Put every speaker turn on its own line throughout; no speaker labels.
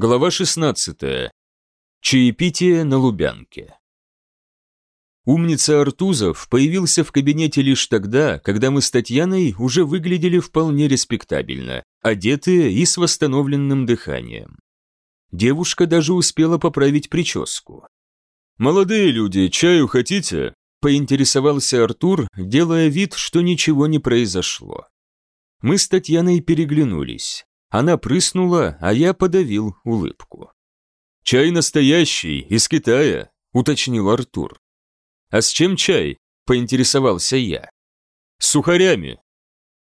Глава 16. Чаепитие на Лубянке. Умница Артузов появился в кабинете лишь тогда, когда мы с Татьяной уже выглядели вполне респектабельно, одетые и с восстановленным дыханием. Девушка даже успела поправить прическу. «Молодые люди, чаю хотите?» – поинтересовался Артур, делая вид, что ничего не произошло. Мы с Татьяной переглянулись. Она прыснула, а я подавил улыбку. «Чай настоящий, из Китая», — уточнил Артур. «А с чем чай?» — поинтересовался я. «С сухарями».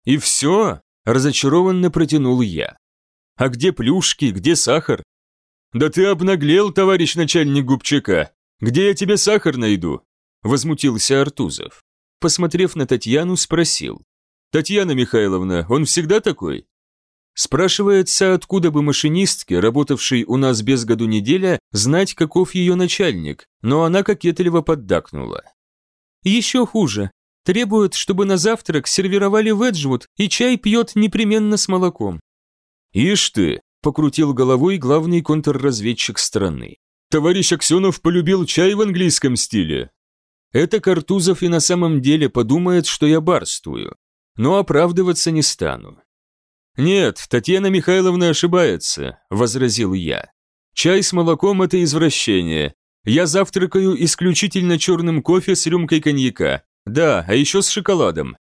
«И все?» — разочарованно протянул я. «А где плюшки, где сахар?» «Да ты обнаглел, товарищ начальник губчака! Где я тебе сахар найду?» Возмутился Артузов. Посмотрев на Татьяну, спросил. «Татьяна Михайловна, он всегда такой?» Спрашивается, откуда бы машинистке, работавшей у нас без году неделя, знать, каков ее начальник, но она кокетливо поддакнула. Еще хуже. Требует, чтобы на завтрак сервировали веджвуд, и чай пьет непременно с молоком. «Ишь ты!» – покрутил головой главный контрразведчик страны. «Товарищ Аксенов полюбил чай в английском стиле». Это Картузов и на самом деле подумает, что я барствую. Но оправдываться не стану. «Нет, Татьяна Михайловна ошибается», – возразил я. «Чай с молоком – это извращение. Я завтракаю исключительно черным кофе с рюмкой коньяка. Да, а еще с шоколадом».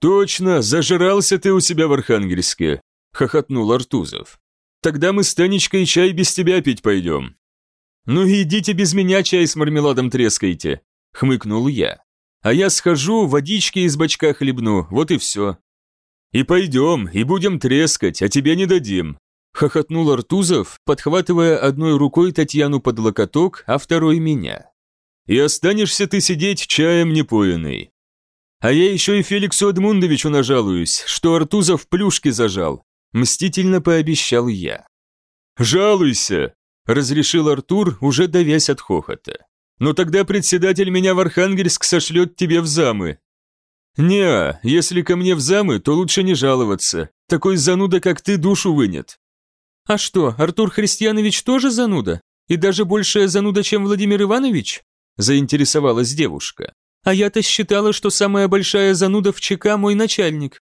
«Точно, зажирался ты у себя в Архангельске», – хохотнул Артузов. «Тогда мы с Танечкой чай без тебя пить пойдем». «Ну идите без меня чай с мармеладом трескайте», – хмыкнул я. «А я схожу, водички из бачка хлебну, вот и все». «И пойдем, и будем трескать, а тебе не дадим», хохотнул Артузов, подхватывая одной рукой Татьяну под локоток, а второй меня. «И останешься ты сидеть чаем непоенный». «А я еще и Феликсу Эдмундовичу нажалуюсь, что Артузов плюшки зажал», мстительно пообещал я. «Жалуйся», – разрешил Артур, уже давясь от хохота. «Но тогда председатель меня в Архангельск сошлет тебе в замы, «Не, если ко мне в замы, то лучше не жаловаться. Такой зануда, как ты, душу вынет». «А что, Артур Христианович тоже зануда? И даже большая зануда, чем Владимир Иванович?» заинтересовалась девушка. «А я-то считала, что самая большая зануда в ЧК мой начальник.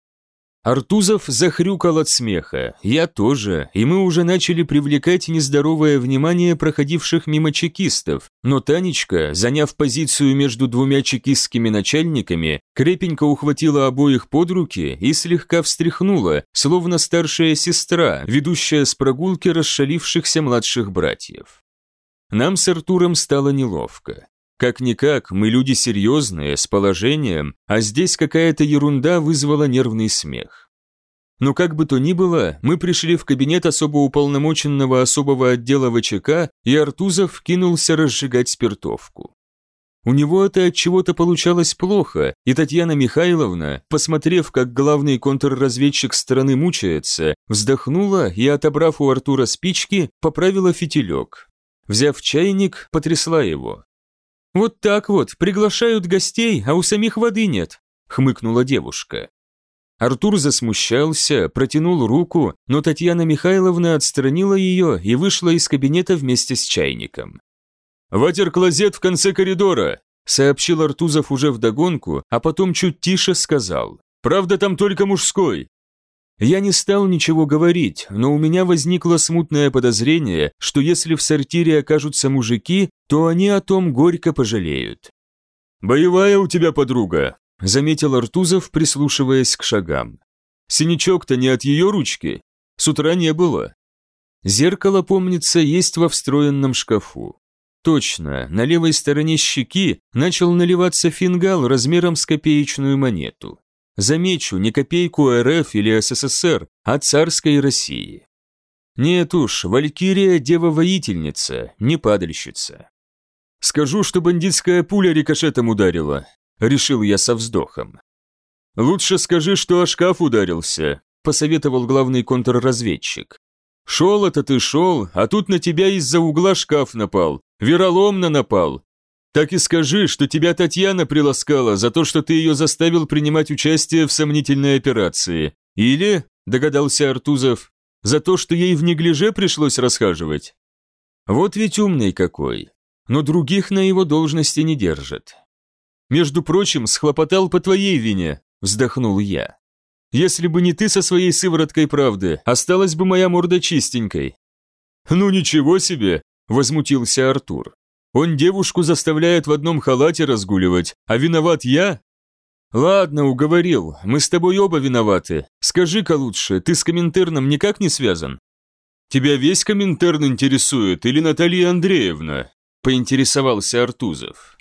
Артузов захрюкал от смеха, я тоже, и мы уже начали привлекать нездоровое внимание проходивших мимо чекистов, но Танечка, заняв позицию между двумя чекистскими начальниками, крепенько ухватила обоих под руки и слегка встряхнула, словно старшая сестра, ведущая с прогулки расшалившихся младших братьев. Нам с Артуром стало неловко. Как-никак, мы люди серьезные, с положением, а здесь какая-то ерунда вызвала нервный смех. Но как бы то ни было, мы пришли в кабинет особо уполномоченного особого отдела ВЧК, и Артузов кинулся разжигать спиртовку. У него это от чего-то получалось плохо, и Татьяна Михайловна, посмотрев, как главный контрразведчик страны мучается, вздохнула и, отобрав у Артура спички, поправила фитилек. Взяв чайник, потрясла его. «Вот так вот, приглашают гостей, а у самих воды нет», – хмыкнула девушка. Артур засмущался, протянул руку, но Татьяна Михайловна отстранила ее и вышла из кабинета вместе с чайником. «Ватер-клозет в конце коридора», – сообщил Артузов уже вдогонку, а потом чуть тише сказал. «Правда, там только мужской. Я не стал ничего говорить, но у меня возникло смутное подозрение, что если в сортире окажутся мужики, то они о том горько пожалеют. «Боевая у тебя подруга», – заметил Артузов, прислушиваясь к шагам. «Синячок-то не от ее ручки. С утра не было». Зеркало, помнится, есть во встроенном шкафу. Точно, на левой стороне щеки начал наливаться фингал размером с копеечную монету. Замечу, не копейку РФ или СССР, а царской России. Нет уж, Валькирия – дева-воительница, не падальщица. Скажу, что бандитская пуля рикошетом ударила, решил я со вздохом. Лучше скажи, что о шкаф ударился, посоветовал главный контрразведчик. Шел это ты шел, а тут на тебя из-за угла шкаф напал, вероломно напал, так и скажи, что тебя Татьяна приласкала за то, что ты ее заставил принимать участие в сомнительной операции. Или, догадался Артузов, За то, что ей в неглиже пришлось расхаживать? Вот ведь умный какой. Но других на его должности не держат. Между прочим, схлопотал по твоей вине, вздохнул я. Если бы не ты со своей сывороткой правды, осталась бы моя морда чистенькой. Ну ничего себе, возмутился Артур. Он девушку заставляет в одном халате разгуливать, а виноват я? Ладно, уговорил, мы с тобой оба виноваты. Скажи-ка лучше, ты с Коминтерном никак не связан? Тебя весь Коминтерн интересует или Наталья Андреевна? Поинтересовался Артузов.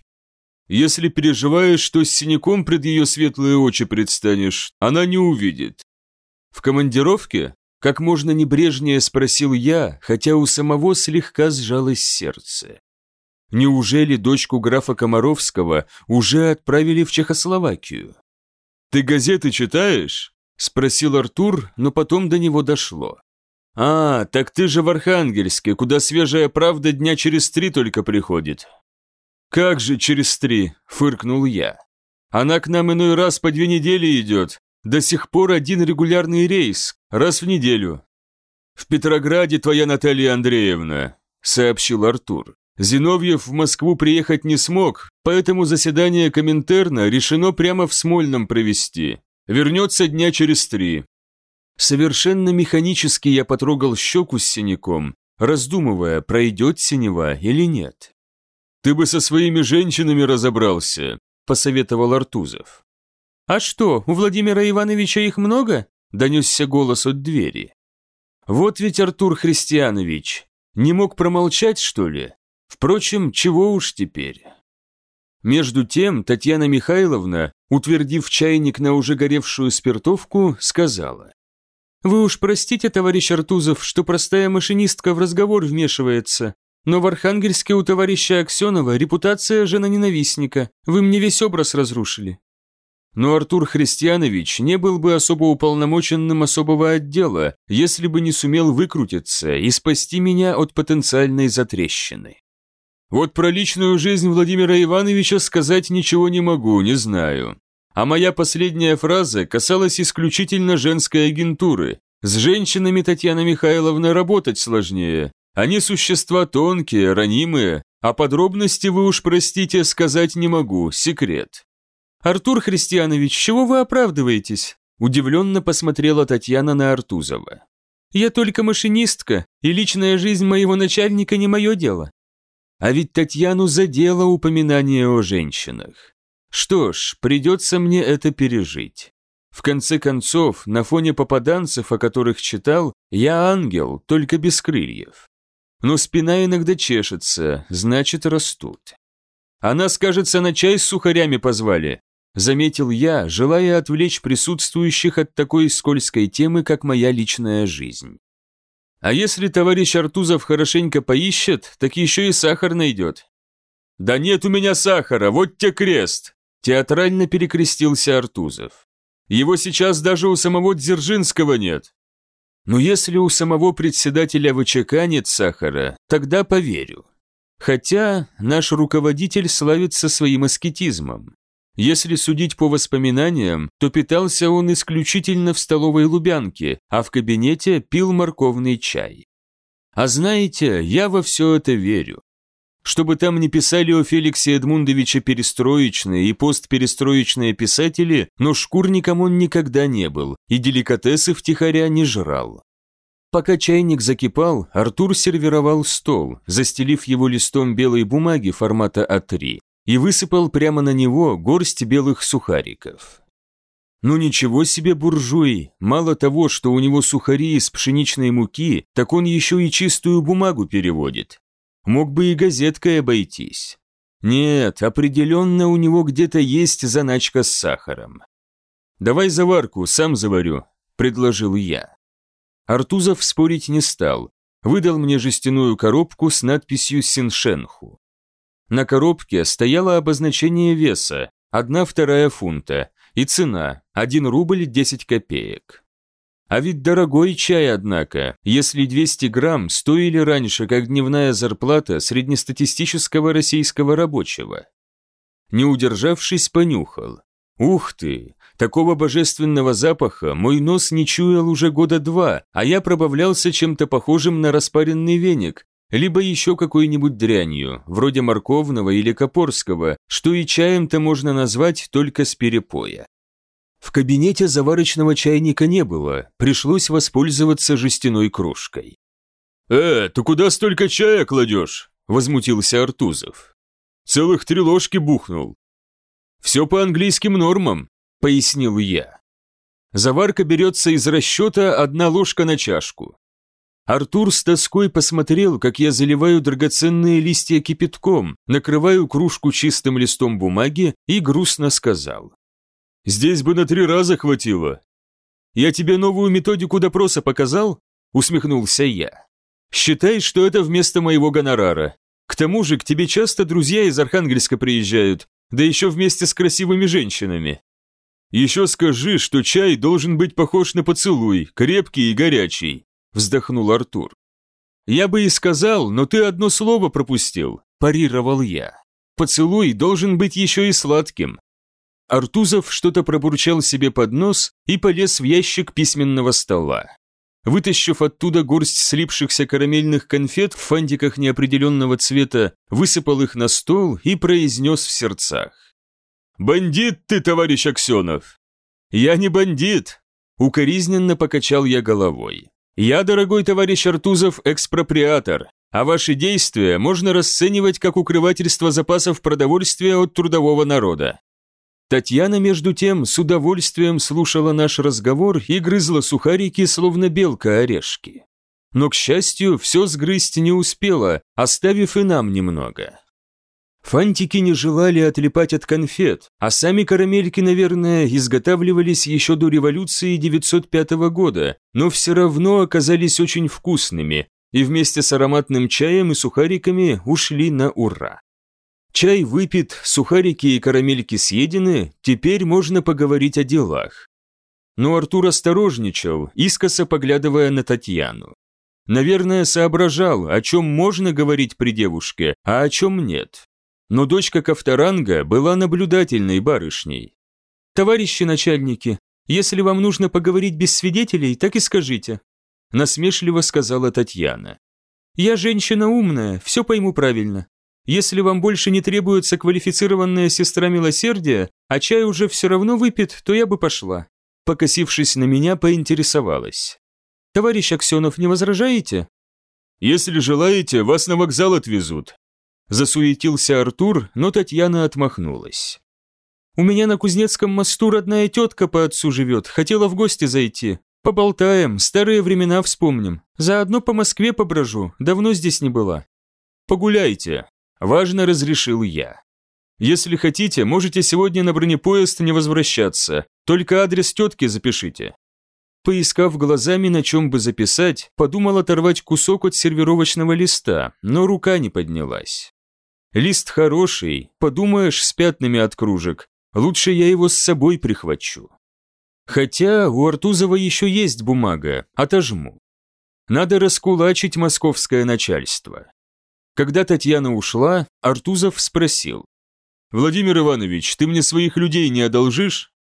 Если переживаешь, что с синяком пред ее светлые очи предстанешь, она не увидит. В командировке? Как можно небрежнее спросил я, хотя у самого слегка сжалось сердце. Неужели дочку графа Комаровского уже отправили в Чехословакию? «Ты газеты читаешь?» – спросил Артур, но потом до него дошло. «А, так ты же в Архангельске, куда свежая правда дня через три только приходит». «Как же через три?» – фыркнул я. «Она к нам иной раз по две недели идет. До сих пор один регулярный рейс, раз в неделю». «В Петрограде твоя Наталья Андреевна», – сообщил Артур. Зиновьев в Москву приехать не смог, поэтому заседание Коминтерна решено прямо в Смольном провести. Вернется дня через три. Совершенно механически я потрогал щеку с синяком, раздумывая, пройдет синева или нет. «Ты бы со своими женщинами разобрался», – посоветовал Артузов. «А что, у Владимира Ивановича их много?» – донесся голос от двери. «Вот ведь Артур Христианович, не мог промолчать, что ли? Впрочем, чего уж теперь. Между тем Татьяна Михайловна, утвердив чайник на уже горевшую спиртовку, сказала. «Вы уж простите, товарищ Артузов, что простая машинистка в разговор вмешивается, но в Архангельске у товарища Аксенова репутация жена-ненавистника, вы мне весь образ разрушили». Но Артур Христианович не был бы особо уполномоченным особого отдела, если бы не сумел выкрутиться и спасти меня от потенциальной затрещины. Вот про личную жизнь Владимира Ивановича сказать ничего не могу, не знаю. А моя последняя фраза касалась исключительно женской агентуры. С женщинами, Татьяна Михайловна, работать сложнее. Они существа тонкие, ранимые, а подробности вы уж простите, сказать не могу, секрет. Артур Христианович, чего вы оправдываетесь? Удивленно посмотрела Татьяна на Артузова. Я только машинистка, и личная жизнь моего начальника не мое дело. А ведь Татьяну задело упоминание о женщинах. Что ж, придется мне это пережить. В конце концов, на фоне попаданцев, о которых читал, я ангел, только без крыльев. Но спина иногда чешется, значит, растут. А нас, кажется, на чай с сухарями позвали, заметил я, желая отвлечь присутствующих от такой скользкой темы, как моя личная жизнь. А если товарищ Артузов хорошенько поищет, так еще и сахар найдет. Да нет у меня сахара, вот те крест! Театрально перекрестился Артузов. Его сейчас даже у самого Дзержинского нет. Но если у самого председателя ВЧК нет сахара, тогда поверю. Хотя наш руководитель славится своим аскетизмом. Если судить по воспоминаниям, то питался он исключительно в столовой Лубянке, а в кабинете пил морковный чай. А знаете, я во все это верю. Чтобы там не писали о Феликсе Эдмундовиче перестроечные и постперестроечные писатели, но шкурником он никогда не был и деликатесы втихаря не жрал. Пока чайник закипал, Артур сервировал стол, застелив его листом белой бумаги формата А3 и высыпал прямо на него горсть белых сухариков. Ну ничего себе буржуй, мало того, что у него сухари из пшеничной муки, так он еще и чистую бумагу переводит. Мог бы и газеткой обойтись. Нет, определенно у него где-то есть заначка с сахаром. «Давай заварку, сам заварю», – предложил я. Артузов спорить не стал, выдал мне жестяную коробку с надписью «Синшенху». На коробке стояло обозначение веса, одна вторая фунта, и цена – 1 рубль 10 копеек. А ведь дорогой чай, однако, если 200 грамм стоили раньше, как дневная зарплата среднестатистического российского рабочего. Не удержавшись, понюхал. Ух ты, Такого божественного запаха мой нос не чуял уже года два, а я пробавлялся чем-то похожим на распаренный веник, либо еще какой-нибудь дрянью, вроде морковного или копорского, что и чаем-то можно назвать только с перепоя. В кабинете заварочного чайника не было, пришлось воспользоваться жестяной кружкой. «Э, ты куда столько чая кладешь?» – возмутился Артузов. «Целых три ложки бухнул». «Все по английским нормам», – пояснил я. Заварка берется из расчета одна ложка на чашку. Артур с тоской посмотрел, как я заливаю драгоценные листья кипятком, накрываю кружку чистым листом бумаги и грустно сказал. «Здесь бы на три раза хватило». «Я тебе новую методику допроса показал?» – усмехнулся я. «Считай, что это вместо моего гонорара. К тому же к тебе часто друзья из Архангельска приезжают, да еще вместе с красивыми женщинами. «Еще скажи, что чай должен быть похож на поцелуй, крепкий и горячий», вздохнул Артур. «Я бы и сказал, но ты одно слово пропустил», парировал я. «Поцелуй должен быть еще и сладким». Артузов что-то пробурчал себе под нос и полез в ящик письменного стола. Вытащив оттуда горсть слипшихся карамельных конфет в фантиках неопределенного цвета, высыпал их на стол и произнес в сердцах. «Бандит ты, товарищ Аксенов!» «Я не бандит!» Укоризненно покачал я головой. «Я, дорогой товарищ Артузов, экспроприатор, а ваши действия можно расценивать как укрывательство запасов продовольствия от трудового народа». Татьяна, между тем, с удовольствием слушала наш разговор и грызла сухарики, словно белка орешки. Но, к счастью, все сгрызть не успела, оставив и нам немного. Фантики не желали отлипать от конфет, а сами карамельки, наверное, изготавливались еще до революции 905 года, но все равно оказались очень вкусными, и вместе с ароматным чаем и сухариками ушли на ура. Чай выпит, сухарики и карамельки съедены, теперь можно поговорить о делах. Но Артур осторожничал, искоса поглядывая на Татьяну. Наверное, соображал, о чем можно говорить при девушке, а о чем нет но дочка Ковторанга была наблюдательной барышней. «Товарищи начальники, если вам нужно поговорить без свидетелей, так и скажите», насмешливо сказала Татьяна. «Я женщина умная, все пойму правильно. Если вам больше не требуется квалифицированная сестра милосердия, а чай уже все равно выпит, то я бы пошла». Покосившись на меня, поинтересовалась. «Товарищ Аксенов, не возражаете?» «Если желаете, вас на вокзал отвезут. Засуетился Артур, но Татьяна отмахнулась. «У меня на Кузнецком мосту родная тетка по отцу живет, хотела в гости зайти. Поболтаем, старые времена вспомним. Заодно по Москве поброжу, давно здесь не была». «Погуляйте», – важно разрешил я. «Если хотите, можете сегодня на бронепоезд не возвращаться, только адрес тетки запишите». Поискав глазами, на чем бы записать, подумал оторвать кусок от сервировочного листа, но рука не поднялась. Лист хороший, подумаешь, с пятнами от кружек. Лучше я его с собой прихвачу. Хотя у Артузова еще есть бумага, отожму. Надо раскулачить московское начальство. Когда Татьяна ушла, Артузов спросил. «Владимир Иванович, ты мне своих людей не одолжишь?»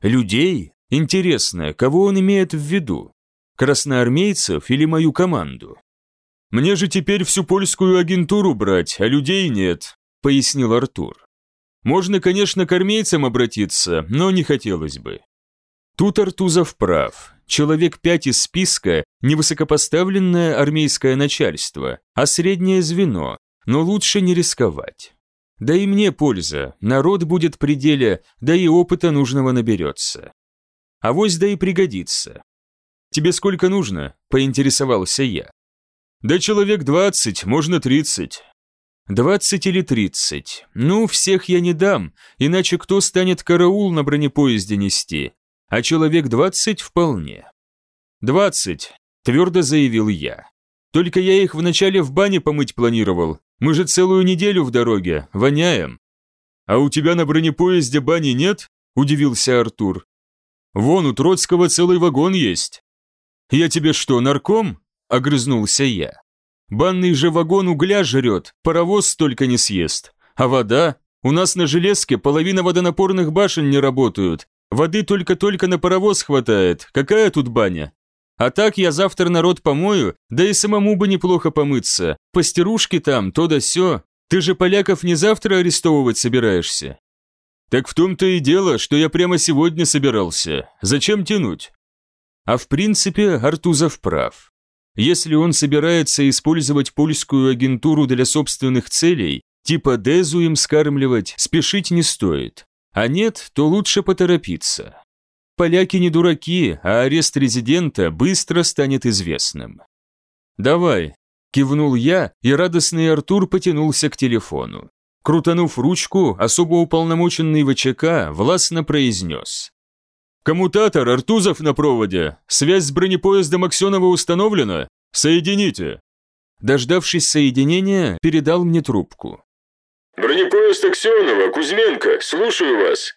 «Людей? Интересно, кого он имеет в виду? Красноармейцев или мою команду?» «Мне же теперь всю польскую агентуру брать, а людей нет», – пояснил Артур. «Можно, конечно, к армейцам обратиться, но не хотелось бы». Тут Артузов прав. Человек пять из списка – не высокопоставленное армейское начальство, а среднее звено, но лучше не рисковать. Да и мне польза, народ будет при деле, да и опыта нужного наберется. А вось да и пригодится. «Тебе сколько нужно?» – поинтересовался я. Да человек двадцать, можно тридцать. Двадцать или тридцать. Ну, всех я не дам, иначе кто станет караул на бронепоезде нести? А человек двадцать вполне. Двадцать, твердо заявил я. Только я их вначале в бане помыть планировал. Мы же целую неделю в дороге, воняем. А у тебя на бронепоезде бани нет? Удивился Артур. Вон у Троцкого целый вагон есть. Я тебе что, нарком? – огрызнулся я. «Банный же вагон угля жрет, паровоз столько не съест. А вода? У нас на железке половина водонапорных башен не работают. воды только-только на паровоз хватает, какая тут баня? А так я завтра народ помою, да и самому бы неплохо помыться. Постирушки там, то да сё. Ты же поляков не завтра арестовывать собираешься?» «Так в том-то и дело, что я прямо сегодня собирался. Зачем тянуть?» А в принципе, Артузов прав. Если он собирается использовать польскую агентуру для собственных целей, типа Дезу им скармливать, спешить не стоит. А нет, то лучше поторопиться. Поляки не дураки, а арест резидента быстро станет известным. «Давай», – кивнул я, и радостный Артур потянулся к телефону. Крутанув ручку, особо уполномоченный ВЧК властно произнес. «Коммутатор, Артузов на проводе. Связь с бронепоездом Аксенова установлена? Соедините». Дождавшись соединения, передал мне трубку.
«Бронепоезд Аксенова, Кузьменко, слушаю вас».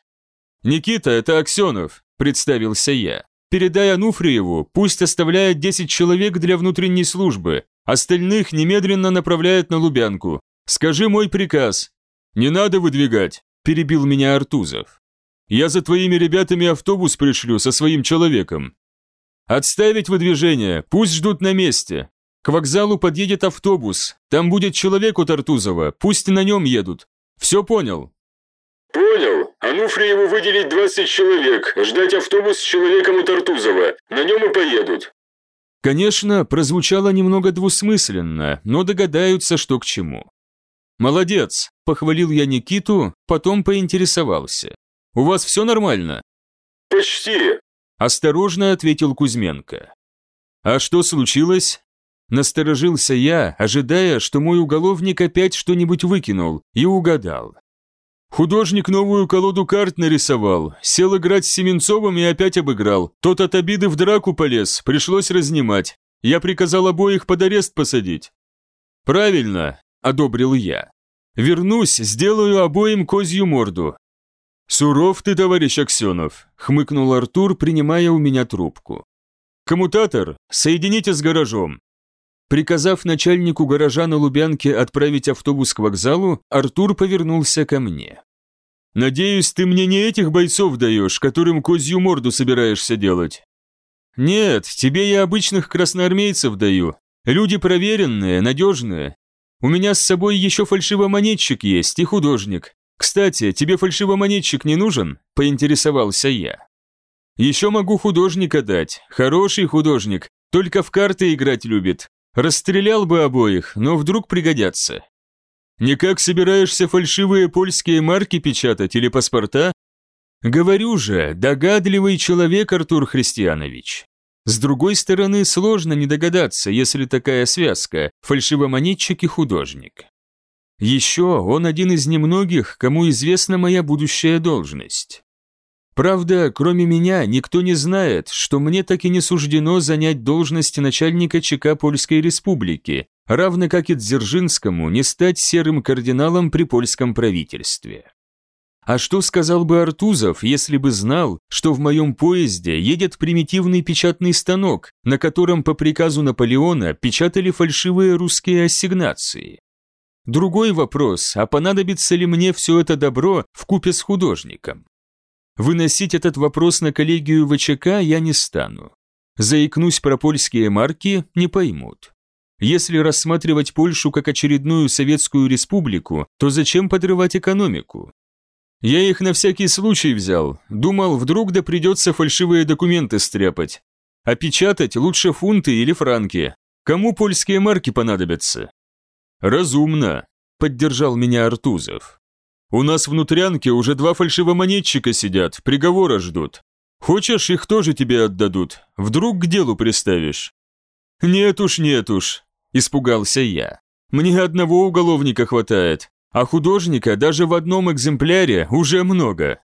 «Никита, это Аксенов», – представился я. «Передай Ануфриеву, пусть оставляет 10 человек для внутренней службы, остальных немедленно направляет на Лубянку. Скажи мой приказ». «Не надо выдвигать», – перебил меня Артузов. Я за твоими ребятами автобус пришлю со своим человеком. Отставить выдвижение, пусть ждут на месте. К вокзалу подъедет автобус, там будет человек у Тартузова, пусть на нем едут. Все понял?»
«Понял. Ануфриеву выделить 20 человек, ждать автобус с человеком у Тартузова. На нем и поедут».
Конечно, прозвучало немного двусмысленно, но догадаются, что к чему. «Молодец», – похвалил я Никиту, потом поинтересовался. У вас все нормально?»
«Почти», –
осторожно ответил Кузьменко. «А что случилось?» Насторожился я, ожидая, что мой уголовник опять что-нибудь выкинул, и угадал. Художник новую колоду карт нарисовал, сел играть с Семенцовым и опять обыграл. Тот от обиды в драку полез, пришлось разнимать. Я приказал обоих под арест посадить. «Правильно», – одобрил я. «Вернусь, сделаю обоим козью морду. «Суров ты, товарищ Аксенов», – хмыкнул Артур, принимая у меня трубку. «Коммутатор, соедините с гаражом». Приказав начальнику гаража на Лубянке отправить автобус к вокзалу, Артур повернулся ко мне. «Надеюсь, ты мне не этих бойцов даешь, которым козью морду собираешься делать?» «Нет, тебе я обычных красноармейцев даю. Люди проверенные, надежные. У меня с собой еще фальшивомонетчик есть и художник. «Кстати, тебе фальшивомонетчик не нужен?» – поинтересовался я. «Еще могу художника дать, хороший художник, только в карты играть любит. Расстрелял бы обоих, но вдруг пригодятся». «Никак собираешься фальшивые польские марки печатать или паспорта?» «Говорю же, догадливый человек Артур Христианович. С другой стороны, сложно не догадаться, если такая связка – фальшивомонетчик и художник. Еще он один из немногих, кому известна моя будущая должность. Правда, кроме меня, никто не знает, что мне так и не суждено занять должность начальника ЧК Польской Республики, равно как и Дзержинскому не стать серым кардиналом при польском правительстве. А что сказал бы Артузов, если бы знал, что в моем поезде едет примитивный печатный станок, на котором по приказу Наполеона печатали фальшивые русские ассигнации? Другой вопрос, а понадобится ли мне все это добро в купе с художником? Выносить этот вопрос на коллегию ВЧК я не стану. Заикнусь про польские марки, не поймут. Если рассматривать Польшу как очередную советскую республику, то зачем подрывать экономику? Я их на всякий случай взял, думал, вдруг да придется фальшивые документы стряпать. А печатать лучше фунты или франки. Кому польские марки понадобятся? «Разумно», – поддержал меня Артузов. «У нас внутрянке уже два фальшивомонетчика сидят, приговора ждут. Хочешь, их тоже тебе отдадут, вдруг к делу приставишь?» «Нет уж, нет уж», – испугался я. «Мне одного уголовника хватает, а художника даже в одном экземпляре уже много».